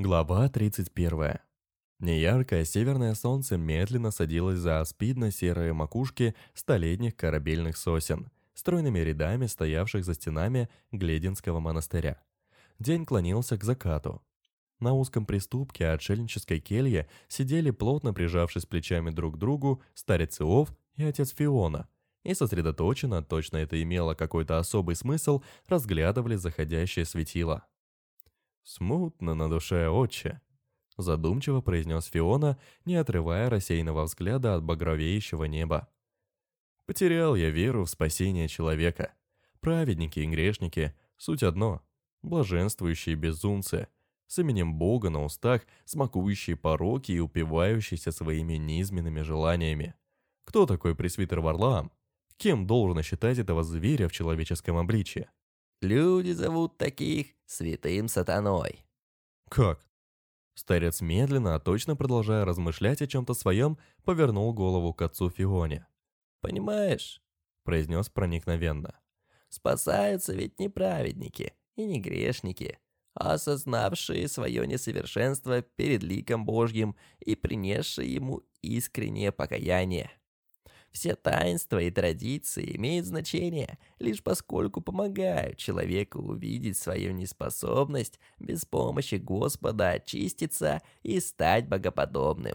Глава 31. Неяркое северное солнце медленно садилось за аспидно-серые макушки столетних корабельных сосен, стройными рядами стоявших за стенами Глединского монастыря. День клонился к закату. На узком приступке отшельнической кельи сидели, плотно прижавшись плечами друг к другу, старец Иов и отец Фиона, и сосредоточенно, точно это имело какой-то особый смысл, разглядывали заходящее светило. «Смутно на душе, отче», — задумчиво произнес Фиона, не отрывая рассеянного взгляда от багровеющего неба. «Потерял я веру в спасение человека. Праведники и грешники — суть одно, блаженствующие безумцы, с именем Бога на устах, смакующие пороки и упивающиеся своими низменными желаниями. Кто такой пресвитер Варлаам? Кем должно считать этого зверя в человеческом обличье? Люди зовут таких святым сатаной. Как? Старец медленно, а точно продолжая размышлять о чем-то своем, повернул голову к отцу Фионе. «Понимаешь?» – произнес проникновенно. «Спасаются ведь не праведники и не грешники, а осознавшие свое несовершенство перед ликом Божьим и принесшие ему искреннее покаяние. Все таинства и традиции имеют значение, лишь поскольку помогают человеку увидеть свою неспособность без помощи Господа очиститься и стать богоподобным.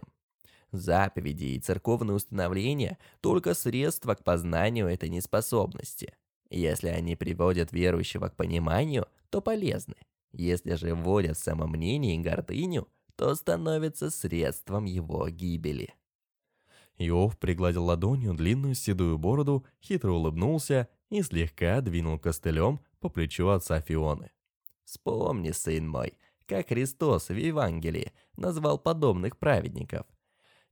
Заповеди и церковные установления – только средства к познанию этой неспособности. Если они приводят верующего к пониманию, то полезны. Если же вводят самомнение и гордыню, то становятся средством его гибели. Иов пригладил ладонью длинную седую бороду, хитро улыбнулся и слегка двинул костылем по плечу отца Фионы. «Вспомни, сын мой, как Христос в Евангелии назвал подобных праведников.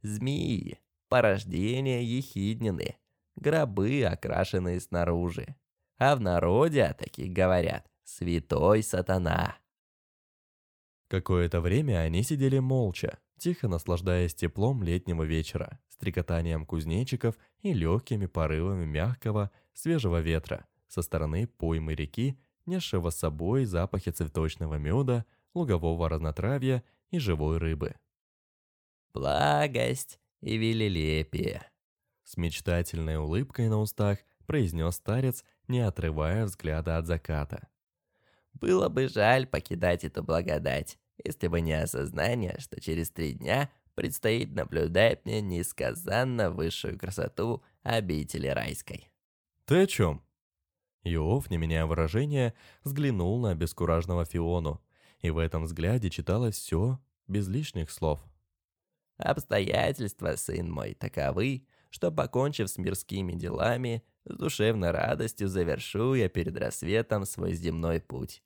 Змеи, порождения ехиднины, гробы, окрашенные снаружи. А в народе о таких говорят «святой сатана». Какое-то время они сидели молча, тихо наслаждаясь теплом летнего вечера, стрекотанием кузнечиков и легкими порывами мягкого, свежего ветра со стороны поймы реки, несшего с собой запахи цветочного меда, лугового разнотравья и живой рыбы. «Благость и велелепие», — с мечтательной улыбкой на устах произнес старец, не отрывая взгляда от заката. «Было бы жаль покидать эту благодать, если бы не осознание, что через три дня предстоит наблюдать мне несказанно высшую красоту обители райской. «Ты о чем?» Иов, не меняя выражения, взглянул на обескураженного Фиону, и в этом взгляде читалось все без лишних слов. «Обстоятельства, сын мой, таковы, что, покончив с мирскими делами, с душевной радостью завершу я перед рассветом свой земной путь.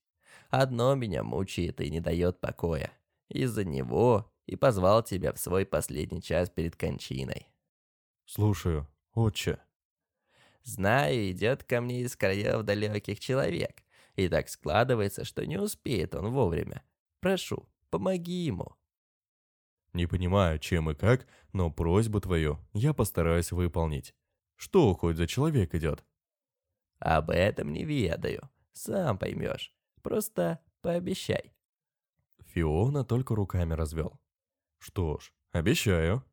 Одно меня мучает и не дает покоя. Из-за него и позвал тебя в свой последний час перед кончиной. Слушаю, отче. Знаю, идет ко мне из краев далеких человек. И так складывается, что не успеет он вовремя. Прошу, помоги ему. Не понимаю, чем и как, но просьбу твою я постараюсь выполнить. Что хоть за человек идет? Об этом не ведаю. Сам поймешь. Просто пообещай. Фиона только руками развел. Что ж, обещаю.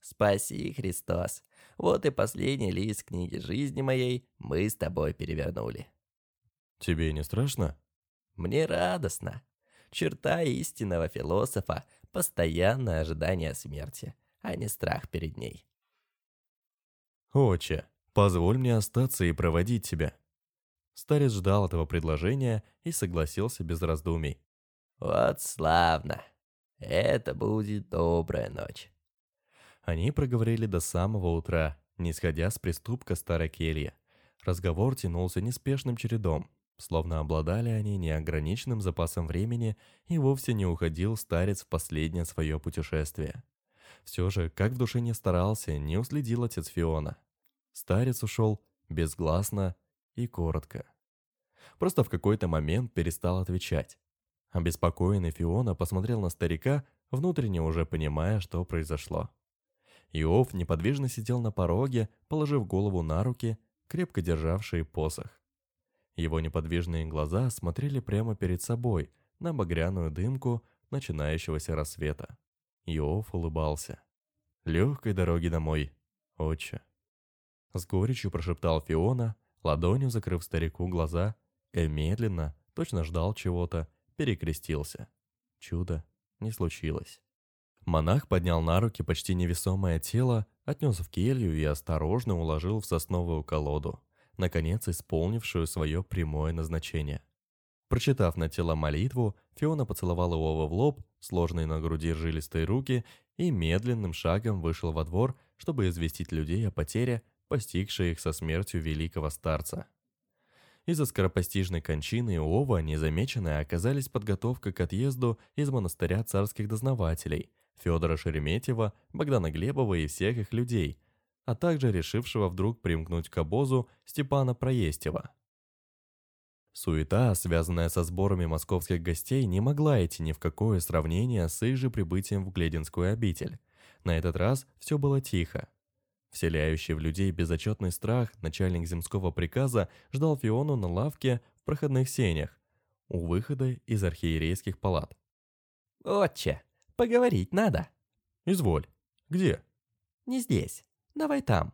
Спаси, Христос. Вот и последний лист книги жизни моей мы с тобой перевернули. Тебе не страшно? Мне радостно. Черта истинного философа – постоянное ожидание смерти, а не страх перед ней. Отче, позволь мне остаться и проводить тебя. Старец ждал этого предложения и согласился без раздумий. «Вот славно! Это будет добрая ночь!» Они проговорили до самого утра, не сходя с приступка старой кельи. Разговор тянулся неспешным чередом, словно обладали они неограниченным запасом времени и вовсе не уходил старец в последнее свое путешествие. Все же, как в душе не старался, не уследил отец Фиона. Старец ушел безгласно и коротко. Просто в какой-то момент перестал отвечать. Обеспокоенный Фиона посмотрел на старика, внутренне уже понимая, что произошло. Иов неподвижно сидел на пороге, положив голову на руки, крепко державшие посох. Его неподвижные глаза смотрели прямо перед собой, на багряную дымку, начинающегося рассвета. Иов улыбался. «Легкой дороги домой, отче». С горечью прошептал Фиона, ладонью закрыв старику глаза, и медленно, точно ждал чего-то, перекрестился. Чудо не случилось. Монах поднял на руки почти невесомое тело, отнес в келью и осторожно уложил в сосновую колоду, наконец исполнившую свое прямое назначение. Прочитав на тело молитву, Фиона поцеловала Иова в лоб, сложные на груди жилистые руки, и медленным шагом вышел во двор, чтобы известить людей о потере, постигшей их со смертью великого старца. Из-за скоропостижной кончины Иова незамеченные оказались подготовка к отъезду из монастыря царских дознавателей, Федора Шереметьева, Богдана Глебова и всех их людей, а также решившего вдруг примкнуть к обозу Степана Проестева. Суета, связанная со сборами московских гостей, не могла идти ни в какое сравнение с их же прибытием в Глединскую обитель. На этот раз все было тихо. Вселяющий в людей безотчетный страх, начальник земского приказа ждал Фиону на лавке в проходных сенях, у выхода из архиерейских палат. «Отче, поговорить надо». «Изволь. Где?» «Не здесь. Давай там».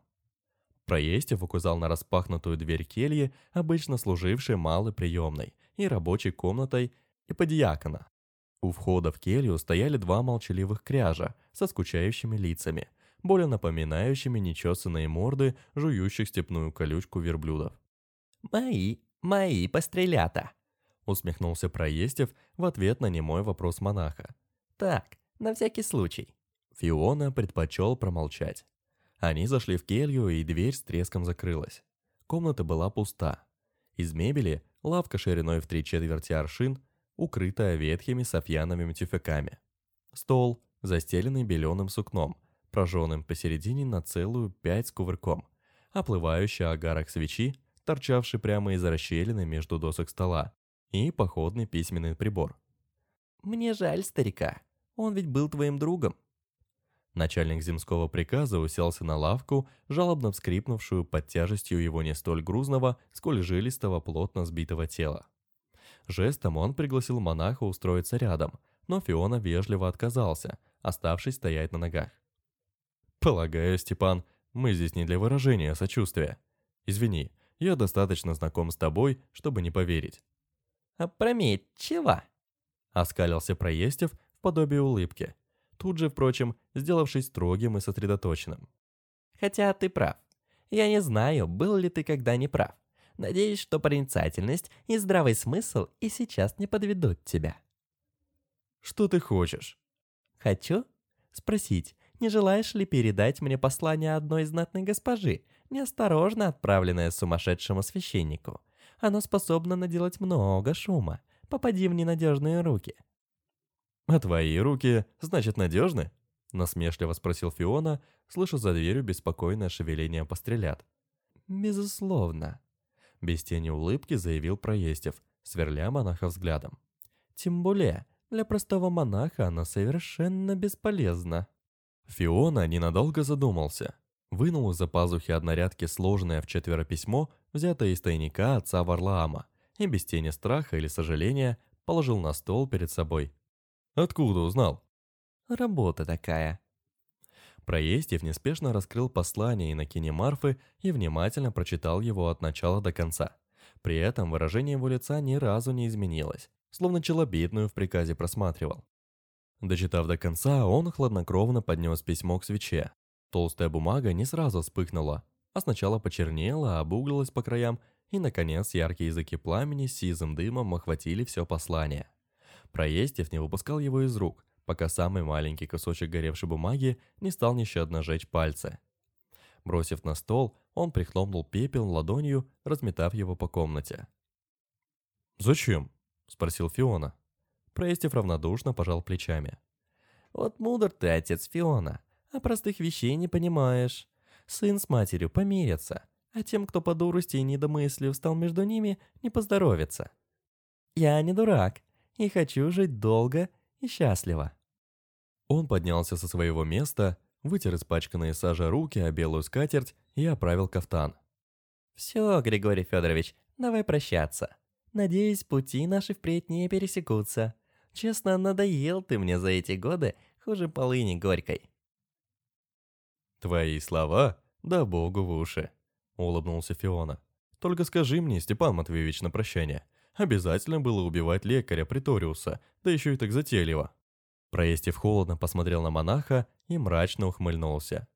Проестев указал на распахнутую дверь кельи, обычно служившей малой приемной и рабочей комнатой и подьякона. У входа в келью стояли два молчаливых кряжа со скучающими лицами, более напоминающими нечесанные морды, жующих степную колючку верблюдов. «Мои, мои пострелята!» усмехнулся Проестев в ответ на немой вопрос монаха. «Так, на всякий случай». Фиона предпочел промолчать. Они зашли в келью, и дверь с треском закрылась. Комната была пуста. Из мебели лавка шириной в три четверти аршин, укрытая ветхими софьяновыми тюфяками. Стол, застеленный беленым сукном, прожженным посередине на целую пять с кувырком, оплывающий агарок свечи, торчавший прямо из расщелины между досок стола, и походный письменный прибор. «Мне жаль старика, он ведь был твоим другом», Начальник земского приказа уселся на лавку, жалобно вскрипнувшую под тяжестью его не столь грузного, сколь жилистого, плотно сбитого тела. Жестом он пригласил монаха устроиться рядом, но Фиона вежливо отказался, оставшись стоять на ногах. «Полагаю, Степан, мы здесь не для выражения сочувствия. Извини, я достаточно знаком с тобой, чтобы не поверить». «Опрометчиво!» — оскалился Проестев в подобие улыбки — тут же, впрочем, сделавшись строгим и сосредоточенным. «Хотя ты прав. Я не знаю, был ли ты когда не прав. Надеюсь, что проницательность и здравый смысл и сейчас не подведут тебя». «Что ты хочешь?» «Хочу спросить, не желаешь ли передать мне послание одной знатной госпожи, неосторожно отправленное сумасшедшему священнику? Оно способно наделать много шума. Попади в ненадежные руки». «А твои руки, значит, надежны?» Насмешливо спросил Фиона, слыша за дверью беспокойное шевеление пострелят. «Безусловно», — без тени улыбки заявил Проестев, сверля монаха взглядом. «Тем более, для простого монаха она совершенно бесполезна». Фиона ненадолго задумался. Вынул из-за пазухи однорядки сложенное в четверо письмо, взятое из тайника отца Варлаама, и без тени страха или сожаления положил на стол перед собой. Откуда узнал? Работа такая. Проестев неспешно раскрыл послание на кинемарфы и внимательно прочитал его от начала до конца. При этом выражение его лица ни разу не изменилось, словно челобитную в приказе просматривал. Дочитав до конца, он хладнокровно поднес письмо к свече. Толстая бумага не сразу вспыхнула, а сначала почернела, обуглилась по краям, и, наконец, яркие языки пламени с сизым дымом охватили все послание. Проестев не выпускал его из рук, пока самый маленький кусочек горевшей бумаги не стал нещадно жечь пальцы. Бросив на стол, он прихлопнул пепел ладонью, разметав его по комнате. «Зачем?» – спросил Фиона. Проестев равнодушно пожал плечами. «Вот мудр ты, отец Фиона, а простых вещей не понимаешь. Сын с матерью помирятся, а тем, кто по дурости и недомыслию встал между ними, не поздоровится. Я не дурак, и хочу жить долго и счастливо». Он поднялся со своего места, вытер испачканные сажа руки о белую скатерть и оправил кафтан. «Все, Григорий Федорович, давай прощаться. Надеюсь, пути наши впредь не пересекутся. Честно, надоел ты мне за эти годы хуже полыни горькой». «Твои слова? Да богу в уши!» — улыбнулся Фиона. «Только скажи мне, Степан Матвеевич, на прощание, обязательно было убивать лекаря Приториуса, да еще и так затейливо?» Проестив холодно посмотрел на монаха и мрачно ухмыльнулся.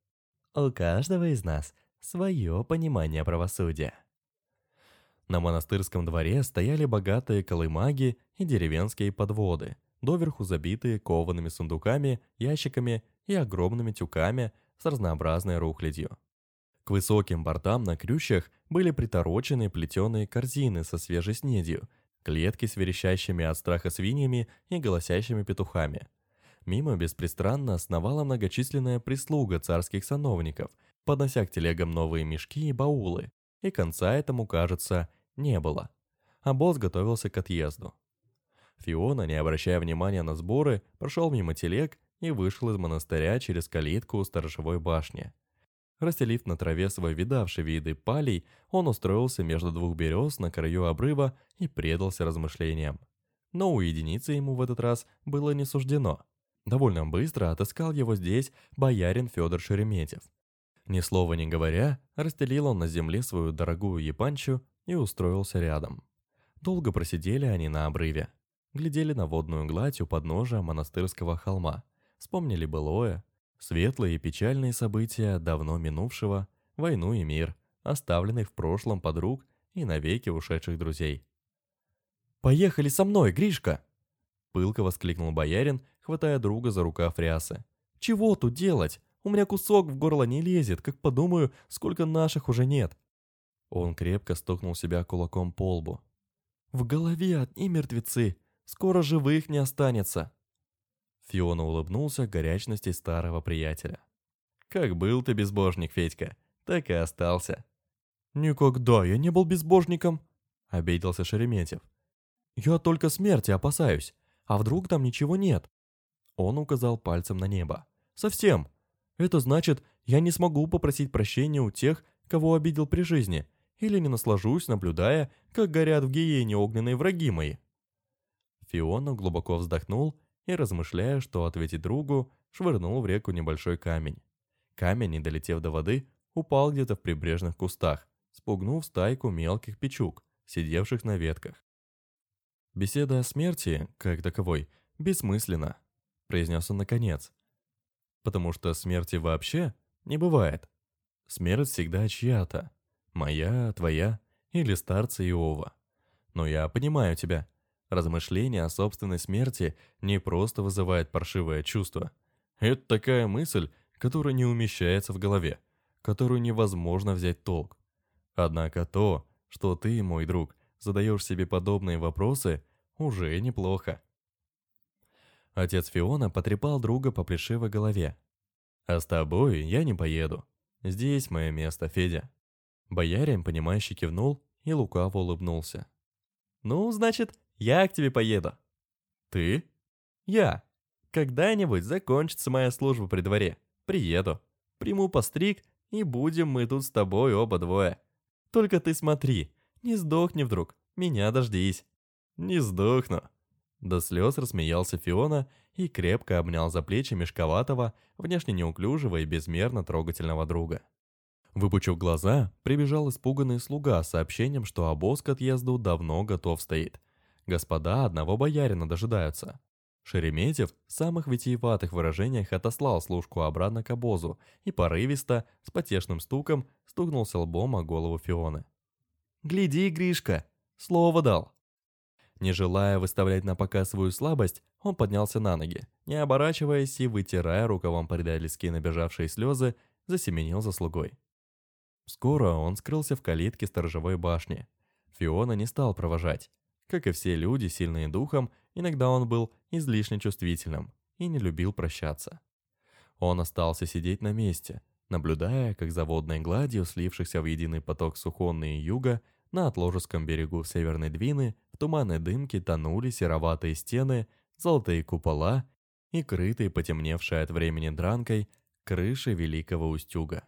«У каждого из нас свое понимание правосудия». На монастырском дворе стояли богатые колымаги и деревенские подводы, доверху забитые коваными сундуками, ящиками и огромными тюками с разнообразной рухлядью. К высоким бортам на крючьях были приторочены плетеные корзины со свежей снедью, клетки с верещащими от страха свиньями и голосящими петухами. Мимо беспристрастно основала многочисленная прислуга царских сановников, поднося к телегам новые мешки и баулы, и конца этому, кажется, не было. А босс готовился к отъезду. Фиона, не обращая внимания на сборы, прошел мимо телег и вышел из монастыря через калитку у сторожевой башни. Расстелив на траве свой видавший виды палей, он устроился между двух берез на краю обрыва и предался размышлениям. Но уединиться ему в этот раз было не суждено. Довольно быстро отыскал его здесь боярин Федор Шереметьев. Ни слова не говоря, расстелил он на земле свою дорогую епанчу и устроился рядом. Долго просидели они на обрыве. Глядели на водную гладь у подножия монастырского холма. Вспомнили былое, светлые и печальные события давно минувшего, войну и мир, оставленных в прошлом подруг и навеки ушедших друзей. «Поехали со мной, Гришка!» Пылко воскликнул боярин, хватая друга за рукав рясы. «Чего тут делать? У меня кусок в горло не лезет, как подумаю, сколько наших уже нет». Он крепко стукнул себя кулаком по лбу. «В голове одни мертвецы, скоро живых не останется». Фиона улыбнулся горячности старого приятеля. «Как был ты безбожник, Федька, так и остался». «Никогда я не был безбожником», — обиделся Шереметьев. «Я только смерти опасаюсь, а вдруг там ничего нет?» Он указал пальцем на небо. «Совсем. Это значит, я не смогу попросить прощения у тех, кого обидел при жизни, или не наслажусь, наблюдая, как горят в гиене огненные враги мои». Фиона глубоко вздохнул и, размышляя, что ответить другу, швырнул в реку небольшой камень. Камень, не долетев до воды, упал где-то в прибрежных кустах, спугнув стайку мелких печук, сидевших на ветках. «Беседа о смерти, как таковой, бессмысленна», — произнес он наконец. «Потому что смерти вообще не бывает. Смерть всегда чья-то. Моя, твоя или старца Иова. Но я понимаю тебя. Размышление о собственной смерти не просто вызывает паршивое чувство. Это такая мысль, которая не умещается в голове, которую невозможно взять толк. Однако то, что ты, мой друг, задаешь себе подобные вопросы, уже неплохо. Отец Фиона потрепал друга по плешивой голове. «А с тобой я не поеду. Здесь мое место, Федя». Боярин, понимающе кивнул и лукаво улыбнулся. «Ну, значит, я к тебе поеду». «Ты?» «Я. Когда-нибудь закончится моя служба при дворе. Приеду. Приму постриг, и будем мы тут с тобой оба двое. Только ты смотри, не сдохни вдруг, меня дождись». «Не сдохну». До слез рассмеялся Фиона и крепко обнял за плечи мешковатого, внешне неуклюжего и безмерно трогательного друга. Выпучив глаза, прибежал испуганный слуга с сообщением, что обоз к отъезду давно готов стоит. Господа одного боярина дожидаются. Шереметьев в самых витиеватых выражениях отослал служку обратно к обозу и порывисто, с потешным стуком, стукнулся лбом о голову Фионы. «Гляди, Гришка! Слово дал!» Не желая выставлять на показ свою слабость, он поднялся на ноги, не оборачиваясь и, вытирая рукавом предательски набежавшие слезы, засеменил за слугой. Скоро он скрылся в калитке сторожевой башни. Фиона не стал провожать. Как и все люди, сильные духом, иногда он был излишне чувствительным и не любил прощаться. Он остался сидеть на месте, наблюдая, как за водной гладью, слившихся в единый поток Сухонны и Юга, на Отложеском берегу Северной Двины в туманной дымке тонули сероватые стены, золотые купола и крытые, потемневшие от времени дранкой, крыши Великого Устюга.